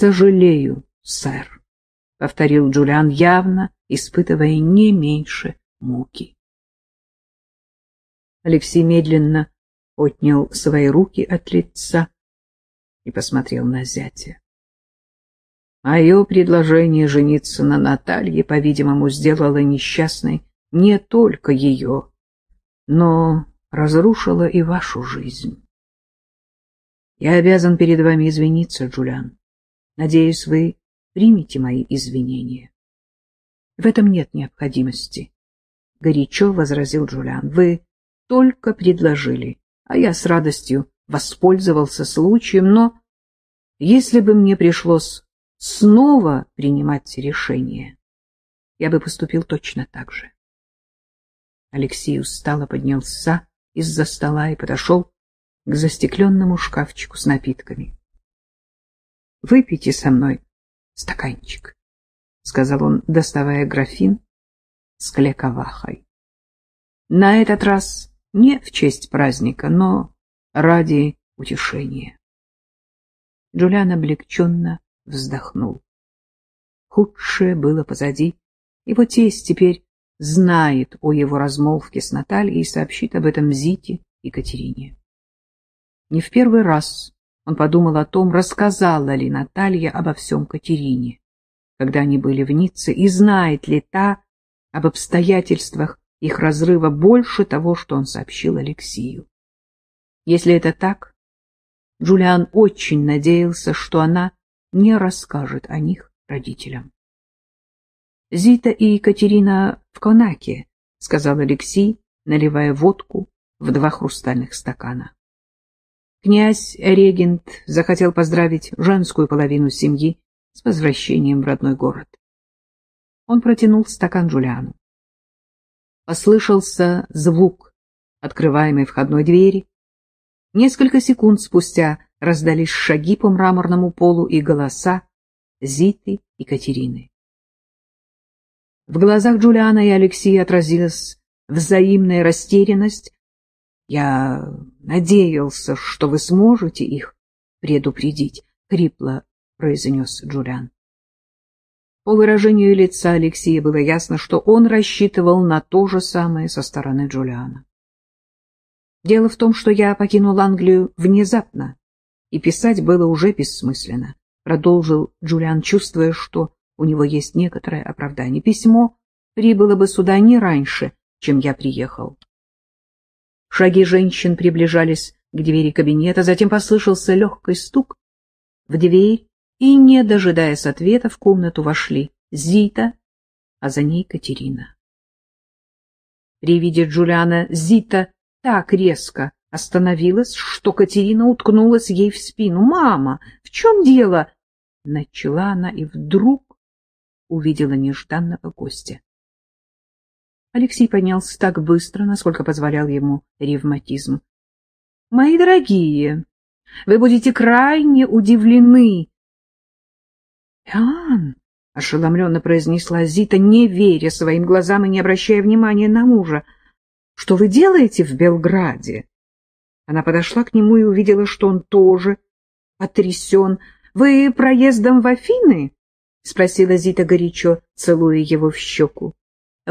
сожалею, сэр, — повторил Джулиан, явно испытывая не меньше муки. Алексей медленно отнял свои руки от лица и посмотрел на зятя. Мое предложение жениться на Наталье, по-видимому, сделало несчастной не только ее, но разрушило и вашу жизнь. Я обязан перед вами извиниться, Джулиан. Надеюсь, вы примете мои извинения. В этом нет необходимости, — горячо возразил Джулиан. Вы только предложили, а я с радостью воспользовался случаем, но если бы мне пришлось снова принимать решение, я бы поступил точно так же. Алексей устало поднялся из-за стола и подошел к застекленному шкафчику с напитками. — Выпейте со мной стаканчик, — сказал он, доставая графин с клековахой. На этот раз не в честь праздника, но ради утешения. Джулиан облегченно вздохнул. Худшее было позади. Его тесть теперь знает о его размолвке с Натальей и сообщит об этом Зите и Катерине. Не в первый раз он подумал о том, рассказала ли Наталья обо всем Катерине, когда они были в Ницце, и знает ли та об обстоятельствах их разрыва больше того, что он сообщил Алексею. Если это так, Джулиан очень надеялся, что она не расскажет о них родителям. Зита и Екатерина в Конаке, — сказал Алексей, наливая водку в два хрустальных стакана. Князь-регент захотел поздравить женскую половину семьи с возвращением в родной город. Он протянул стакан Джулиану. Послышался звук открываемой входной двери. Несколько секунд спустя раздались шаги по мраморному полу и голоса Зиты и Катерины. В глазах Джулиана и Алексея отразилась взаимная растерянность. «Я надеялся, что вы сможете их предупредить», — хрипло произнес Джулиан. По выражению лица Алексея было ясно, что он рассчитывал на то же самое со стороны Джулиана. Дело в том, что я покинул Англию внезапно, и писать было уже бессмысленно, продолжил Джулиан, чувствуя, что у него есть некоторое оправдание. Письмо прибыло бы сюда не раньше, чем я приехал. Шаги женщин приближались к двери кабинета, затем послышался легкий стук в дверь, и, не дожидаясь ответа, в комнату вошли Зита, а за ней Катерина. При виде Джулиана Зита так резко остановилась, что Катерина уткнулась ей в спину. «Мама, в чем дело?» Начала она и вдруг увидела нежданного гостя. Алексей поднялся так быстро, насколько позволял ему ревматизм. — Мои дорогие, вы будете крайне удивлены. — Иоанн! — ошеломленно произнесла Зита, не веря своим глазам и не обращая внимания на мужа. — Что вы делаете в Белграде? Она подошла к нему и увидела, что он тоже потрясен. — Вы проездом в Афины? — спросила Зита горячо, целуя его в щеку. —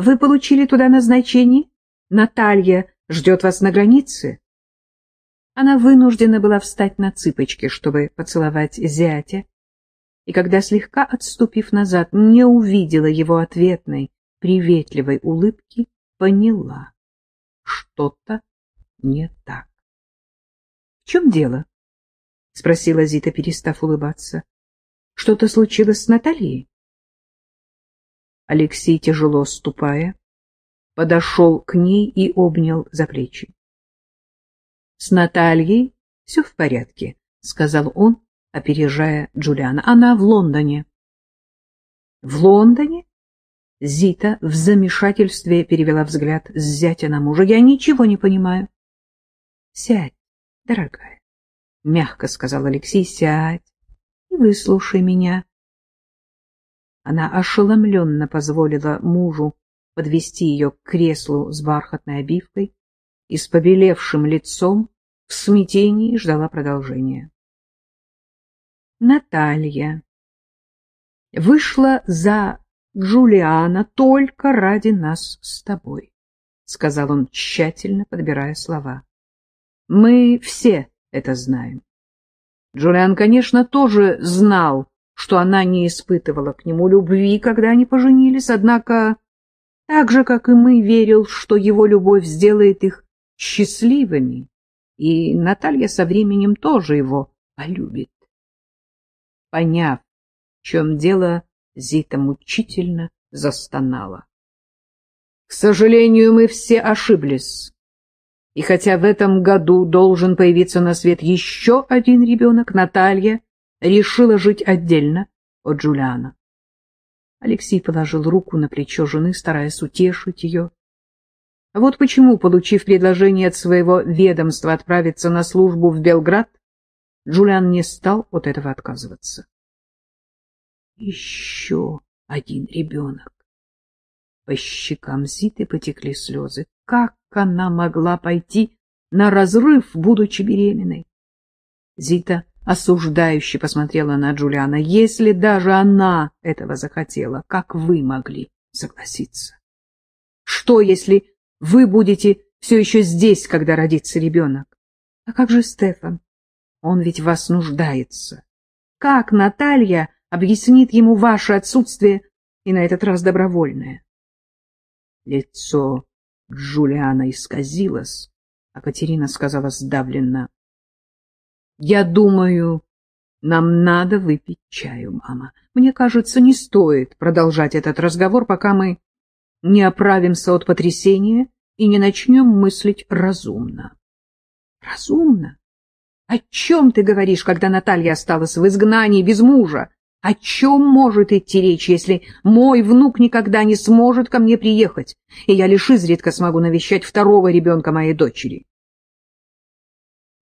Вы получили туда назначение? Наталья ждет вас на границе? Она вынуждена была встать на цыпочки, чтобы поцеловать зятя, и когда, слегка отступив назад, не увидела его ответной, приветливой улыбки, поняла, что-то не так. — В чем дело? — спросила Зита, перестав улыбаться. Что-то случилось с Натальей? Алексей, тяжело ступая, подошел к ней и обнял за плечи. — С Натальей все в порядке, — сказал он, опережая Джулиана. — Она в Лондоне. — В Лондоне? Зита в замешательстве перевела взгляд с зятя на мужа. — Я ничего не понимаю. — Сядь, дорогая, — мягко сказал Алексей. — Сядь и выслушай меня. Она ошеломленно позволила мужу подвести ее к креслу с бархатной обивкой и с побелевшим лицом в смятении ждала продолжения. Наталья вышла за Джулиана только ради нас с тобой, — сказал он, тщательно подбирая слова. — Мы все это знаем. Джулиан, конечно, тоже знал, что она не испытывала к нему любви, когда они поженились, однако, так же, как и мы, верил, что его любовь сделает их счастливыми, и Наталья со временем тоже его полюбит. Поняв, в чем дело, Зита мучительно застонала. К сожалению, мы все ошиблись. И хотя в этом году должен появиться на свет еще один ребенок, Наталья решила жить отдельно от Джулиана. Алексей положил руку на плечо жены, стараясь утешить ее. Вот почему, получив предложение от своего ведомства отправиться на службу в Белград, Джулиан не стал от этого отказываться. Еще один ребенок. По щекам Зиты потекли слезы. Как она могла пойти на разрыв, будучи беременной? Зита осуждающе посмотрела на Джулиана. Если даже она этого захотела, как вы могли согласиться? Что, если вы будете все еще здесь, когда родится ребенок? А как же Стефан? Он ведь вас нуждается. Как Наталья объяснит ему ваше отсутствие и на этот раз добровольное. Лицо Джулиана исказилось, а Катерина сказала сдавленно. — Я думаю, нам надо выпить чаю, мама. Мне кажется, не стоит продолжать этот разговор, пока мы не оправимся от потрясения и не начнем мыслить разумно. — Разумно? О чем ты говоришь, когда Наталья осталась в изгнании без мужа? О чем может идти речь, если мой внук никогда не сможет ко мне приехать, и я лишь изредка смогу навещать второго ребенка моей дочери?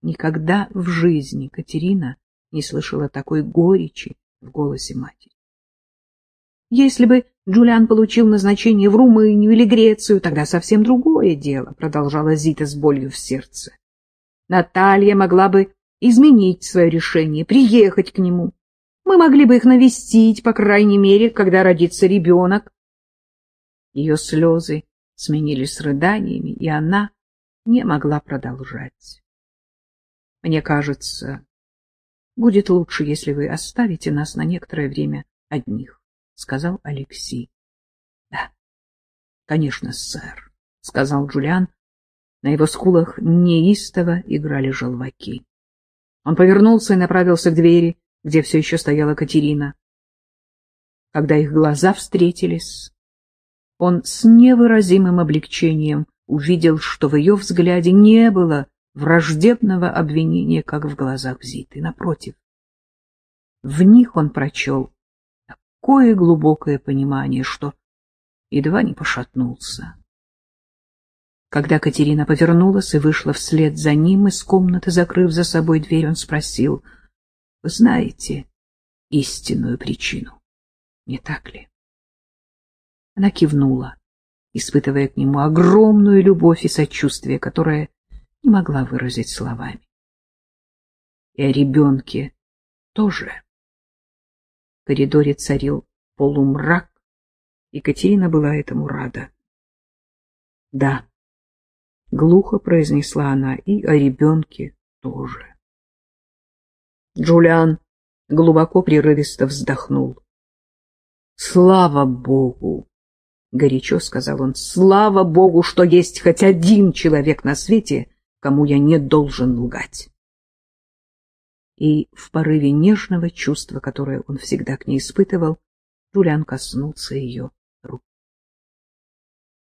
Никогда в жизни Катерина не слышала такой горечи в голосе матери. Если бы Джулиан получил назначение в Румынию или Грецию, тогда совсем другое дело, продолжала Зита с болью в сердце. Наталья могла бы изменить свое решение, приехать к нему, мы могли бы их навестить, по крайней мере, когда родится ребенок. Ее слезы сменились рыданиями, и она не могла продолжать. Мне кажется, будет лучше, если вы оставите нас на некоторое время одних, — сказал Алексей. — Да, конечно, сэр, — сказал Джулиан. На его скулах неистово играли желваки. Он повернулся и направился к двери, где все еще стояла Катерина. Когда их глаза встретились, он с невыразимым облегчением увидел, что в ее взгляде не было враждебного обвинения, как в глазах Зиты. Напротив, в них он прочел такое глубокое понимание, что едва не пошатнулся. Когда Катерина повернулась и вышла вслед за ним из комнаты, закрыв за собой дверь, он спросил — вы знаете истинную причину, не так ли? Она кивнула, испытывая к нему огромную любовь и сочувствие, которое не могла выразить словами. И о ребенке тоже. В коридоре царил полумрак, и Катерина была этому рада. Да, глухо произнесла она, и о ребенке тоже. Джулиан глубоко прерывисто вздохнул. «Слава Богу!» — горячо сказал он. «Слава Богу, что есть хоть один человек на свете, кому я не должен лгать!» И в порыве нежного чувства, которое он всегда к ней испытывал, Джулиан коснулся ее